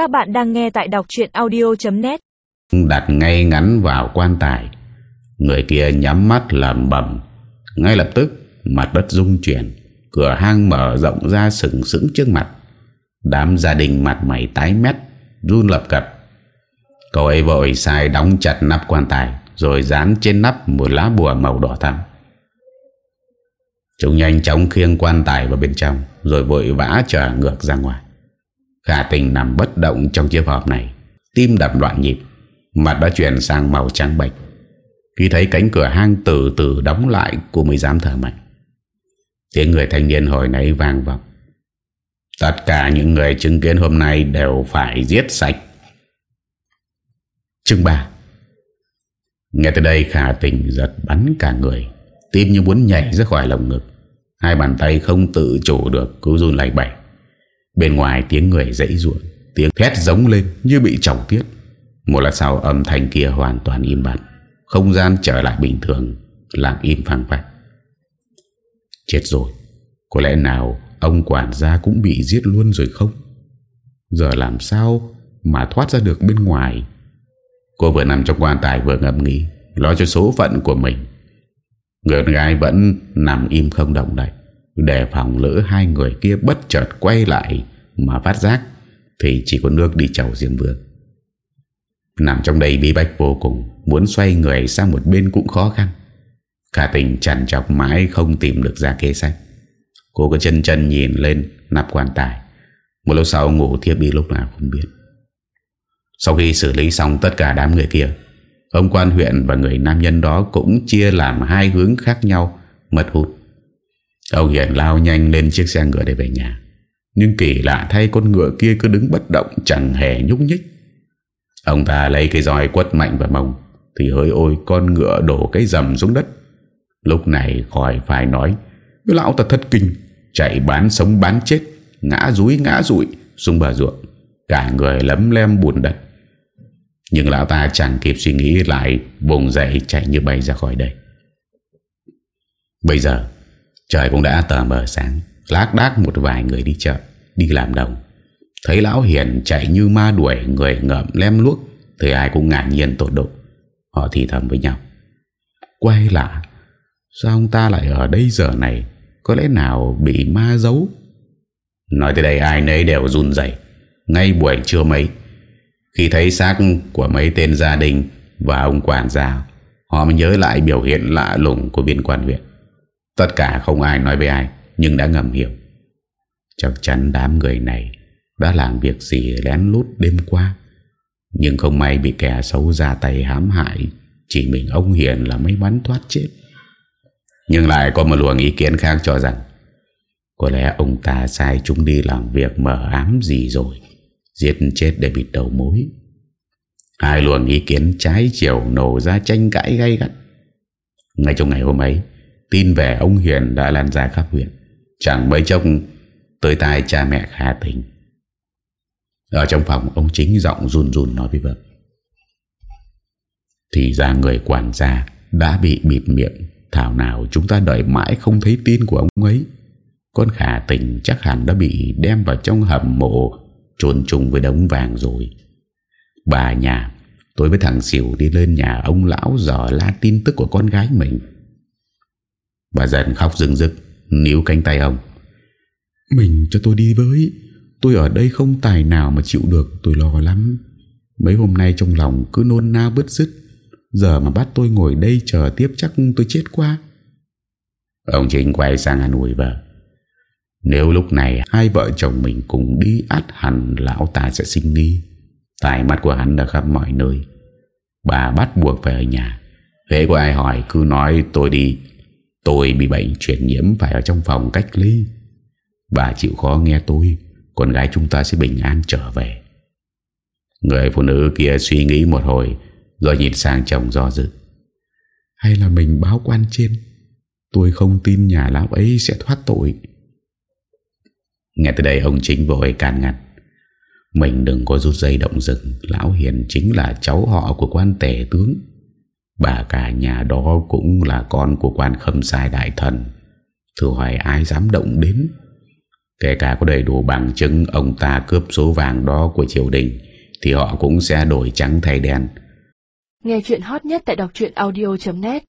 Các bạn đang nghe tại đọc chuyện audio.net Đặt ngay ngắn vào quan tài. Người kia nhắm mắt làm bầm. Ngay lập tức, Mặt đất rung chuyển, Cửa hang mở rộng ra sừng sững trước mặt. Đám gia đình mặt mày tái mét, Run lập cập. Cậu ấy vội sai đóng chặt nắp quan tài, Rồi dán trên nắp một lá bùa màu đỏ thắm. Chúng nhanh chóng khiêng quan tài vào bên trong, Rồi vội vã trở ngược ra ngoài. Khả tình nằm bất động trong chiếc hộp này. Tim đập loạn nhịp Mặt đã chuyển sang màu trắng bệch. Khi thấy cánh cửa hang từ từ đóng lại, Cô mới dám thở mạnh. Tiếng người thanh niên hồi nãy vang vọng. Tất cả những người chứng kiến hôm nay Đều phải giết sạch. Chương 3 Nghe tới đây, khả tình giật bắn cả người. Tim như muốn nhảy ra khỏi lồng ngực. Hai bàn tay không tự chủ được Cứ run lại bẩy. Bên ngoài tiếng người dãy ruộng, Tiếng thét giống lên như bị trọng tiết Một lát sau, âm thanh kia hoàn toàn im bặt. Không gian trở lại bình thường Làm im phang phách Chết rồi. Có lẽ nào ông quản gia cũng bị giết luôn rồi không? Giờ làm sao Mà thoát ra được bên ngoài? Cô vừa nằm trong quan tài vừa ngầm nghĩ, Lo cho số phận của mình. Người gái vẫn nằm im không động đậy. Để phòng lỡ hai người kia bất chợt quay lại Mà phát giác, Thì chỉ có nước đi chầu diêm vương. Nằm trong đây, bí bách vô cùng Muốn xoay người sang một bên cũng khó khăn. Cả tình chằn chọc mãi không tìm được ra kế sách. Cô có chân chân nhìn lên, nắp quan tài. Một lúc sau ngủ thiếp đi lúc nào không biết. Sau khi xử lý xong tất cả đám người kia, Ông quan huyện và người nam nhân đó cũng chia làm hai hướng khác nhau, mất hút. Ông Hiền lao nhanh lên chiếc xe ngựa để về nhà. Nhưng kỳ lạ thay con ngựa kia cứ đứng bất động, chẳng hề nhúc nhích. Ông ta lấy cái roi quất mạnh vào mông, thì hỡi ôi, con ngựa đổ cái rầm xuống đất. Lúc này khỏi phải nói lão ta thất kinh, chạy bán sống bán chết, ngã rúi ngã rụi, xuống bờ ruộng cả người lấm lem buồn đất nhưng lão ta chẳng kịp suy nghĩ lại Vùng dậy chạy như bay ra khỏi đây Bây giờ Trời cũng đã tờ mờ sáng. Lác đác một vài người đi chợ, Đi làm đồng. Thấy lão hiền chạy như ma đuổi, Người ngậm lem luốc, Thì ai cũng ngạc nhiên tột độ. Họ thì thầm với nhau. Quay lạ, Sao ông ta lại ở đây giờ này? Có lẽ nào bị ma giấu? Nói tới đây ai nấy đều run dậy Ngay buổi trưa mấy, khi thấy xác của mấy tên gia đình Và ông quản gia, Họ mới nhớ lại biểu hiện lạ lùng của viên quan huyện. Tất cả không ai nói với ai, Nhưng đã ngầm hiểu. Chắc chắn đám người này Đã làm việc gì lén lút đêm qua. Nhưng không may bị kẻ xấu ra tay hãm hại, Chỉ mình ông Hiền là may mắn thoát chết. Nhưng lại có một luồng ý kiến khác cho rằng, Có lẽ ông ta sai chúng đi làm việc mở ám gì rồi, Giết chết để bịt đầu mối. Hai luồng ý kiến trái chiều nổ ra tranh cãi gay gắt. Ngay trong ngày hôm ấy Tin về ông Hiền đã lan ra khắp huyện. Chẳng mấy chốc, Tới tai cha mẹ khá tình Ở trong phòng, Ông chính giọng run run nói với vợ. Thì ra người quản gia Đã bị bịt miệng. Thảo nào chúng ta đợi mãi không thấy tin của ông ấy. Con khả tình chắc hẳn đã bị đem vào trong hầm mộ trồn trùng với đống vàng rồi. Bà nhà, Tôi với thằng xỉu đi lên nhà ông lão Dò la tin tức của con gái mình. Bà dần khóc rưng rức Níu cánh tay ông Mình cho tôi đi với Tôi ở đây không tài nào mà chịu được Tôi lo lắm Mấy hôm nay trong lòng cứ nôn nao bứt rứt Giờ mà bắt tôi ngồi đây chờ tiếp chắc tôi chết qua Ông Chính quay sang an ủi vợ nếu lúc này hai vợ chồng mình cùng đi át hẳn lão ta sẽ sinh nghi. Tài mắt của hắn đã khắp mọi nơi. Bà bắt buộc phải ở nhà. Thế có ai hỏi cứ nói tôi đi. Tôi bị bệnh truyền nhiễm phải ở trong phòng cách ly. Bà chịu khó nghe tôi. Con gái chúng ta sẽ bình an trở về. Người phụ nữ kia suy nghĩ một hồi, rồi nhìn sang chồng do dự. Hay là mình báo quan trên Tôi không tin nhà lão ấy sẽ thoát tội Nghe từ đây, ông chính vội càn ngặt Mình đừng có rút dây động rừng, Lão Hiền chính là cháu họ của quan tể tướng Bà cả nhà đó cũng là con của quan khâm sai đại thần. Thử hỏi ai dám động đến? Kể cả có đầy đủ bằng chứng, ông ta cướp số vàng đó của triều đình, Thì họ cũng sẽ đổi trắng thay đen. Nghe chuyện hot nhất tại đọc audio.net